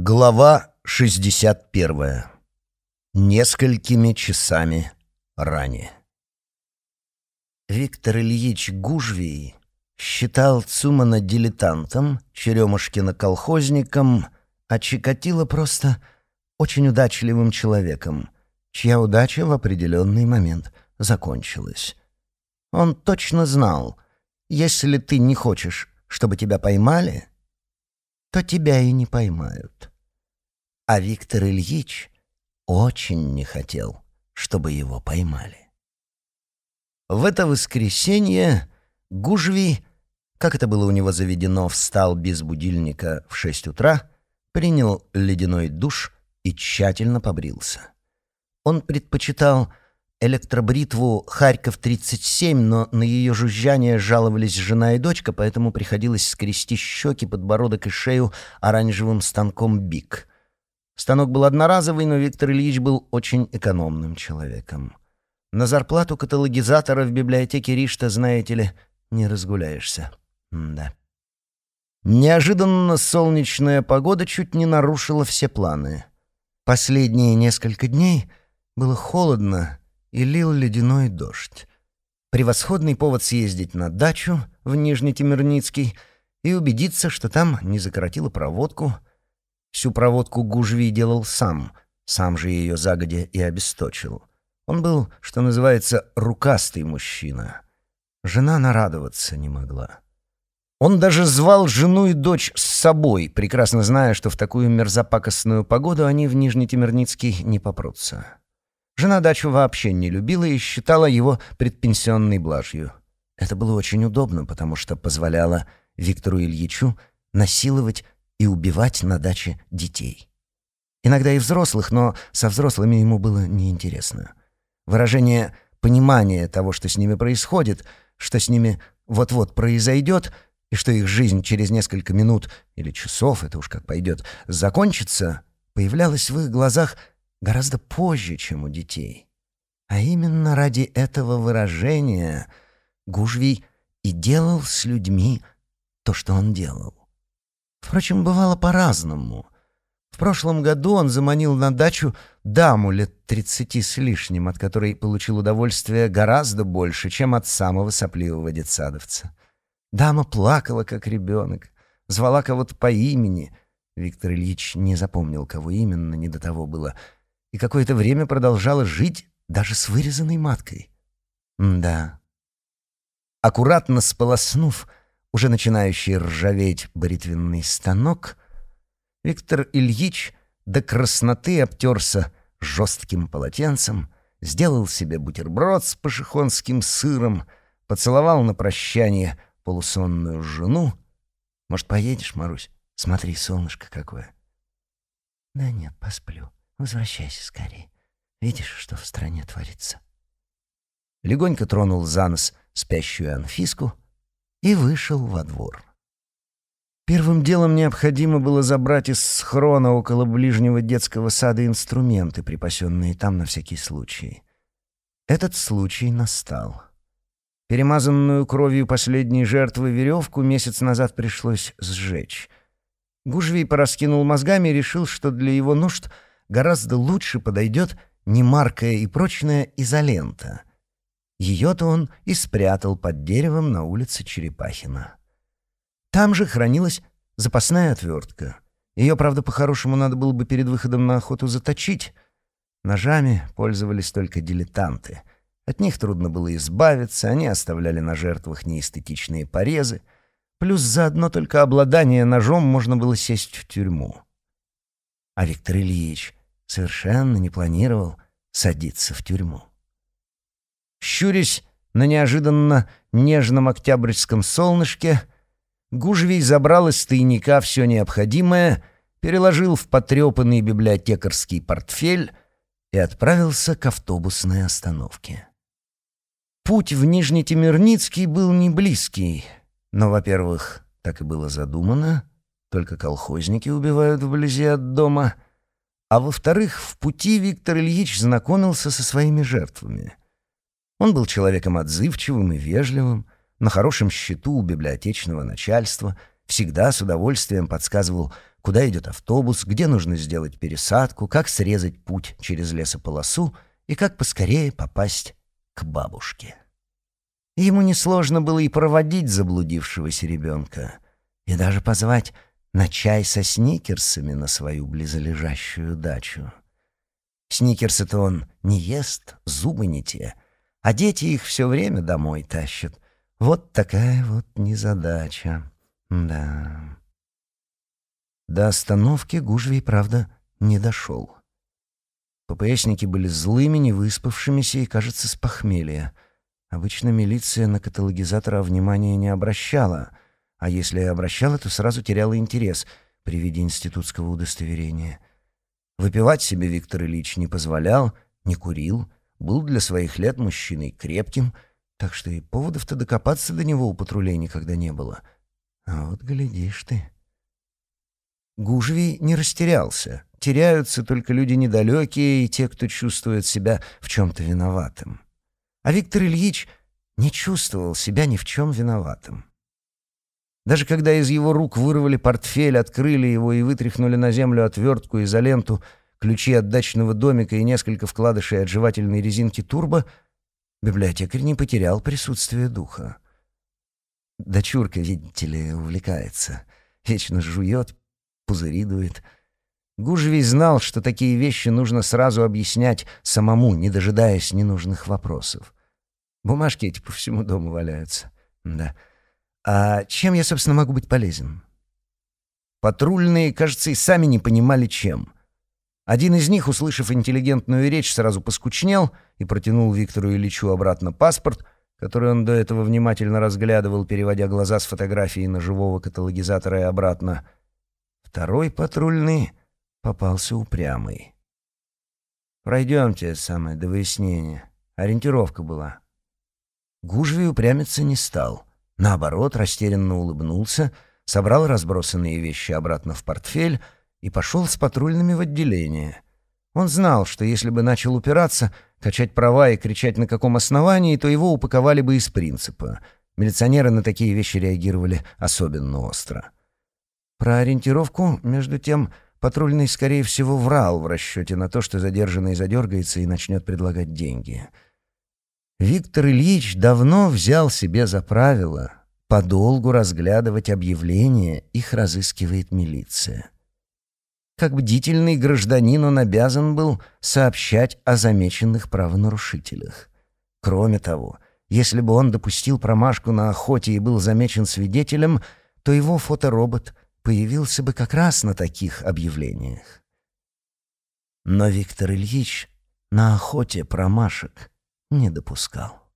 Глава 61. Несколькими часами ранее. Виктор Ильич Гужвий считал Цумана дилетантом, Черемушкина колхозником, а Чикатило просто очень удачливым человеком, чья удача в определенный момент закончилась. Он точно знал, если ты не хочешь, чтобы тебя поймали, то тебя и не поймают. А Виктор Ильич очень не хотел, чтобы его поймали. В это воскресенье Гужви, как это было у него заведено, встал без будильника в шесть утра, принял ледяной душ и тщательно побрился. Он предпочитал электробритву «Харьков-37», но на ее жужжание жаловались жена и дочка, поэтому приходилось скрести щеки, подбородок и шею оранжевым станком «Бик». Станок был одноразовый, но Виктор Ильич был очень экономным человеком. На зарплату каталогизатора в библиотеке Ришта, знаете ли, не разгуляешься. М да. Неожиданно солнечная погода чуть не нарушила все планы. Последние несколько дней было холодно, и лил ледяной дождь. Превосходный повод съездить на дачу в Нижнетемерницкий и убедиться, что там не закоротило проводку. Всю проводку Гужви делал сам, сам же ее загодя и обесточил. Он был, что называется, рукастый мужчина. Жена нарадоваться не могла. Он даже звал жену и дочь с собой, прекрасно зная, что в такую мерзопакостную погоду они в Нижнетемерницкий не попрутся. Жена дачу вообще не любила и считала его предпенсионной блажью. Это было очень удобно, потому что позволяло Виктору Ильичу насиловать и убивать на даче детей. Иногда и взрослых, но со взрослыми ему было неинтересно. Выражение понимания того, что с ними происходит, что с ними вот-вот произойдет, и что их жизнь через несколько минут или часов, это уж как пойдет, закончится, появлялось в их глазах гораздо позже, чем у детей. А именно ради этого выражения Гужвий и делал с людьми то, что он делал. Впрочем, бывало по-разному. В прошлом году он заманил на дачу даму лет тридцати с лишним, от которой получил удовольствие гораздо больше, чем от самого сопливого детсадовца. Дама плакала, как ребенок, звала кого-то по имени. Виктор Ильич не запомнил, кого именно, не до того было — и какое-то время продолжала жить даже с вырезанной маткой. М да. Аккуратно сполоснув уже начинающий ржаветь бритвенный станок, Виктор Ильич до красноты обтерся жестким полотенцем, сделал себе бутерброд с пашихонским сыром, поцеловал на прощание полусонную жену. «Может, поедешь, Марусь? Смотри, солнышко какое!» «Да нет, посплю», Возвращайся скорее. Видишь, что в стране творится?» Легонько тронул за нос спящую Анфиску и вышел во двор. Первым делом необходимо было забрать из схрона около ближнего детского сада инструменты, припасенные там на всякий случай. Этот случай настал. Перемазанную кровью последней жертвы веревку месяц назад пришлось сжечь. Гужвий пораскинул мозгами и решил, что для его нужд — гораздо лучше подойдет немаркая и прочная изолента. Ее-то он и спрятал под деревом на улице Черепахина. Там же хранилась запасная отвертка. Ее, правда, по-хорошему надо было бы перед выходом на охоту заточить. Ножами пользовались только дилетанты. От них трудно было избавиться, они оставляли на жертвах неэстетичные порезы. Плюс за одно только обладание ножом можно было сесть в тюрьму. А Виктор Ильич совершенно не планировал садиться в тюрьму. Щурясь на неожиданно нежном октябрьском солнышке, Гужвей забрал из тайника все необходимое, переложил в потрепанный библиотекарский портфель и отправился к автобусной остановке. Путь в Нижнетемирницкий был не близкий, но, во-первых, так и было задумано, только колхозники убивают вблизи от дома — а во-вторых, в пути Виктор Ильич знакомился со своими жертвами. Он был человеком отзывчивым и вежливым, на хорошем счету у библиотечного начальства, всегда с удовольствием подсказывал, куда идет автобус, где нужно сделать пересадку, как срезать путь через лесополосу и как поскорее попасть к бабушке. Ему несложно было и проводить заблудившегося ребенка, и даже позвать на чай со сникерсами на свою близлежащую дачу. Сникерсы-то он не ест, зубы не те, а дети их все время домой тащат. Вот такая вот незадача. Да. До остановки Гужвей, правда, не дошел. ППСники были злыми, невыспавшимися и, кажется, с похмелья. Обычно милиция на каталогизатора внимания не обращала, а если и обращала, то сразу теряла интерес при виде институтского удостоверения. Выпивать себе Виктор Ильич не позволял, не курил, был для своих лет мужчиной крепким, так что и поводов-то докопаться до него у патрулей никогда не было. А вот глядишь ты. Гужвий не растерялся. Теряются только люди недалекие и те, кто чувствует себя в чем-то виноватым. А Виктор Ильич не чувствовал себя ни в чем виноватым. Даже когда из его рук вырвали портфель, открыли его и вытряхнули на землю отвертку, изоленту, ключи от дачного домика и несколько вкладышей от жевательной резинки турбо, библиотекарь не потерял присутствие духа. Дочурка, видите ли, увлекается. Вечно жует, пузыри дует. Гужевий знал, что такие вещи нужно сразу объяснять самому, не дожидаясь ненужных вопросов. Бумажки эти по всему дому валяются. Да. А чем я, собственно, могу быть полезен? Патрульные, кажется, и сами не понимали, чем. Один из них, услышав интеллигентную речь, сразу поскучнел и протянул Виктору Ильичу обратно паспорт, который он до этого внимательно разглядывал, переводя глаза с фотографии на живого каталогизатора и обратно. Второй патрульный попался упрямый. «Пройдемте, самое, до выяснения. Ориентировка была». Гужви упрямиться не стал — Наоборот, растерянно улыбнулся, собрал разбросанные вещи обратно в портфель и пошел с патрульными в отделение. Он знал, что если бы начал упираться, качать права и кричать на каком основании, то его упаковали бы из принципа. Милиционеры на такие вещи реагировали особенно остро. Про ориентировку, между тем, патрульный, скорее всего, врал в расчете на то, что задержанный задергается и начнет предлагать деньги — Виктор Ильич давно взял себе за правило подолгу разглядывать объявления, их разыскивает милиция. Как бдительный гражданин он обязан был сообщать о замеченных правонарушителях. Кроме того, если бы он допустил промашку на охоте и был замечен свидетелем, то его фоторобот появился бы как раз на таких объявлениях. Но Виктор Ильич на охоте промашек не допускал.